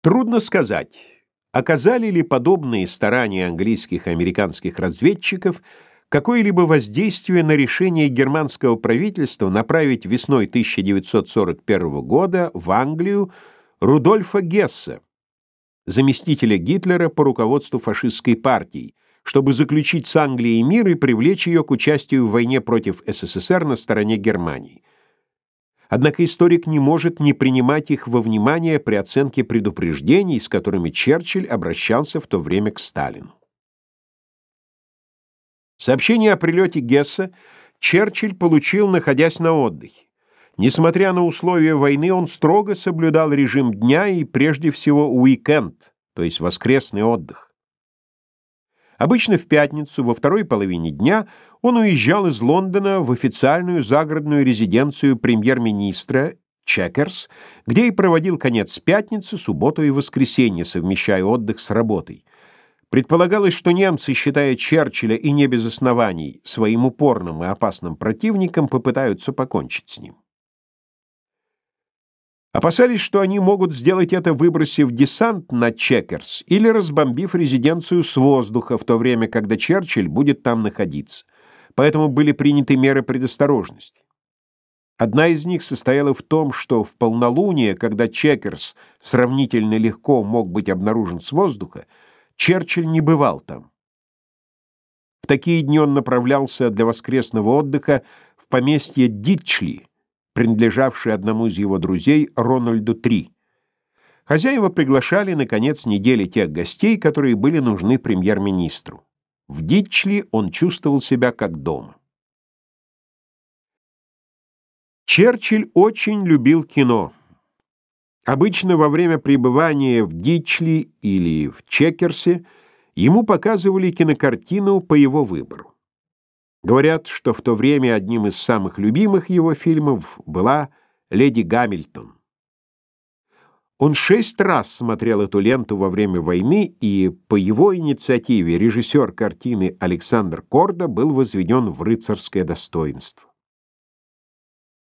Трудно сказать, оказали ли подобные старания английских и американских разведчиков какое-либо воздействие на решение германского правительства направить весной 1941 года в Англию Рудольфа Гесса, заместителя Гитлера по руководству фашистской партии, чтобы заключить с Англией мир и привлечь ее к участию в войне против СССР на стороне Германии. Однако историк не может не принимать их во внимание при оценке предупреждений, с которыми Черчилль обращался в то время к Сталину. Сообщение о прилете Гесса Черчилль получил, находясь на отдыхе. Несмотря на условия войны, он строго соблюдал режим дня и прежде всего уикенд, то есть воскресный отдых. Обычно в пятницу, во второй половине дня, он уезжал из Лондона в официальную загородную резиденцию премьер-министра Чекерс, где и проводил конец пятницы, субботу и воскресенье, совмещая отдых с работой. Предполагалось, что немцы, считая Черчилля и не без оснований своим упорным и опасным противником, попытаются покончить с ним. Опасались, что они могут сделать это, выбросив десант на Чекерс или разбомбив резиденцию с воздуха в то время, когда Черчилль будет там находиться. Поэтому были приняты меры предосторожности. Одна из них состояла в том, что в полнолуние, когда Чекерс сравнительно легко мог быть обнаружен с воздуха, Черчилль не бывал там. В такие дни он направлялся для воскресного отдыха в поместье Дитчли, принадлежавший одному из его друзей Рональду Три. Хозяева приглашали на конец недели тех гостей, которые были нужны премьер-министру. В Дитчли он чувствовал себя как дома. Черчилль очень любил кино. Обычно во время пребывания в Дитчли или в Чекерсе ему показывали кинокартину по его выбору. Говорят, что в то время одним из самых любимых его фильмов была «Леди Гамильтон». Он шесть раз смотрел эту ленту во время войны, и по его инициативе режиссер картины Александр Корда был возведен в рыцарское достоинство.